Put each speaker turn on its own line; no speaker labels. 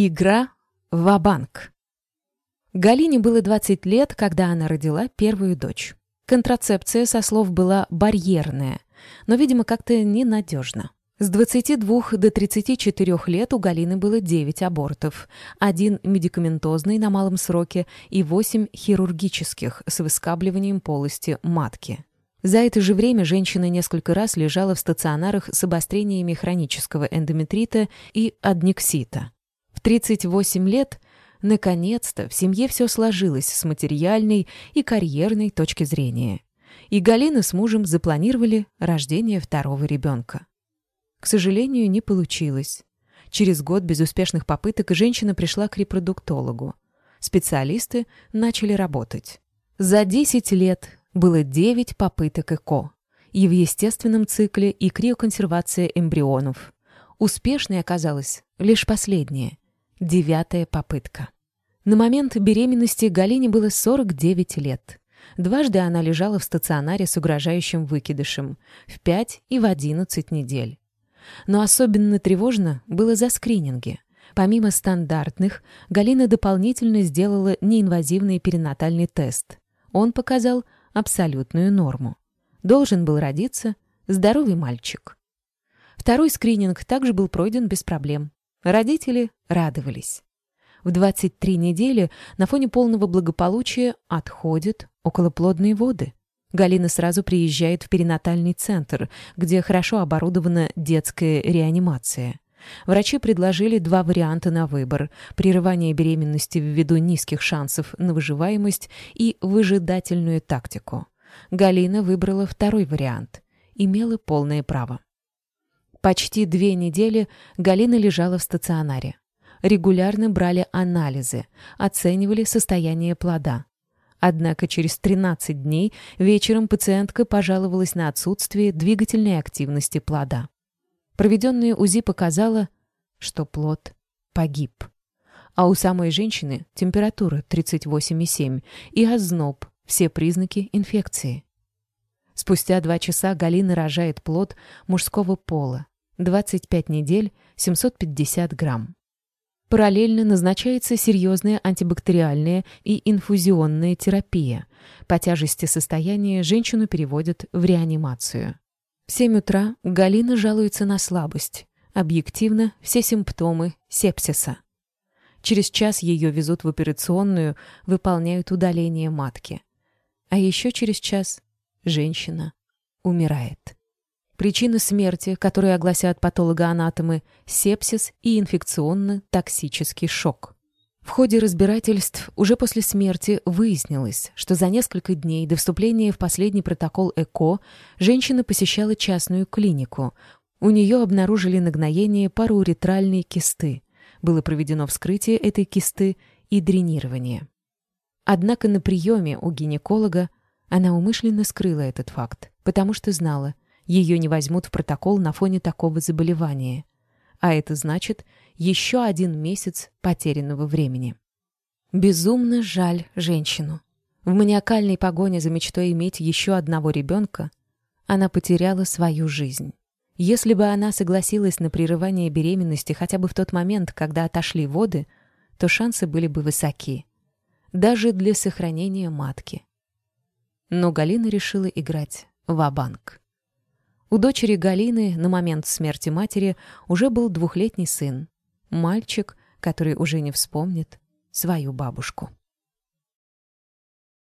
Игра «Ва-банк». Галине было 20 лет, когда она родила первую дочь. Контрацепция, со слов, была барьерная, но, видимо, как-то ненадежна. С 22 до 34 лет у Галины было 9 абортов, один медикаментозный на малом сроке и 8 хирургических с выскабливанием полости матки. За это же время женщина несколько раз лежала в стационарах с обострениями хронического эндометрита и адниксита. В 38 лет, наконец-то, в семье все сложилось с материальной и карьерной точки зрения. И Галина с мужем запланировали рождение второго ребенка. К сожалению, не получилось. Через год безуспешных попыток женщина пришла к репродуктологу. Специалисты начали работать. За 10 лет было 9 попыток ЭКО. И в естественном цикле, и криоконсервация эмбрионов. Успешной оказалась лишь последняя. Девятая попытка. На момент беременности Галине было 49 лет. Дважды она лежала в стационаре с угрожающим выкидышем в 5 и в 11 недель. Но особенно тревожно было за скрининги. Помимо стандартных, Галина дополнительно сделала неинвазивный перинатальный тест. Он показал абсолютную норму. Должен был родиться здоровый мальчик. Второй скрининг также был пройден без проблем. Родители радовались. В 23 недели на фоне полного благополучия отходят околоплодные воды. Галина сразу приезжает в перинатальный центр, где хорошо оборудована детская реанимация. Врачи предложили два варианта на выбор – прерывание беременности ввиду низких шансов на выживаемость и выжидательную тактику. Галина выбрала второй вариант. Имела полное право. Почти две недели Галина лежала в стационаре. Регулярно брали анализы, оценивали состояние плода. Однако через 13 дней вечером пациентка пожаловалась на отсутствие двигательной активности плода. Проведенное УЗИ показало, что плод погиб. А у самой женщины температура 38,7 и озноб, все признаки инфекции. Спустя два часа Галина рожает плод мужского пола. 25 недель, 750 грамм. Параллельно назначается серьезная антибактериальная и инфузионная терапия. По тяжести состояния женщину переводят в реанимацию. В 7 утра Галина жалуется на слабость. Объективно все симптомы сепсиса. Через час ее везут в операционную, выполняют удаление матки. А еще через час женщина умирает. Причина смерти, которую огласят патологоанатомы, сепсис и инфекционно-токсический шок. В ходе разбирательств уже после смерти выяснилось, что за несколько дней до вступления в последний протокол ЭКО женщина посещала частную клинику. У нее обнаружили нагноение парауретральной кисты. Было проведено вскрытие этой кисты и дренирование. Однако на приеме у гинеколога она умышленно скрыла этот факт, потому что знала, ее не возьмут в протокол на фоне такого заболевания. А это значит еще один месяц потерянного времени. Безумно жаль женщину. В маниакальной погоне за мечтой иметь еще одного ребенка она потеряла свою жизнь. Если бы она согласилась на прерывание беременности хотя бы в тот момент, когда отошли воды, то шансы были бы высоки даже для сохранения матки. Но Галина решила играть в банк У дочери Галины на момент смерти матери уже был двухлетний сын, мальчик, который уже не вспомнит свою бабушку.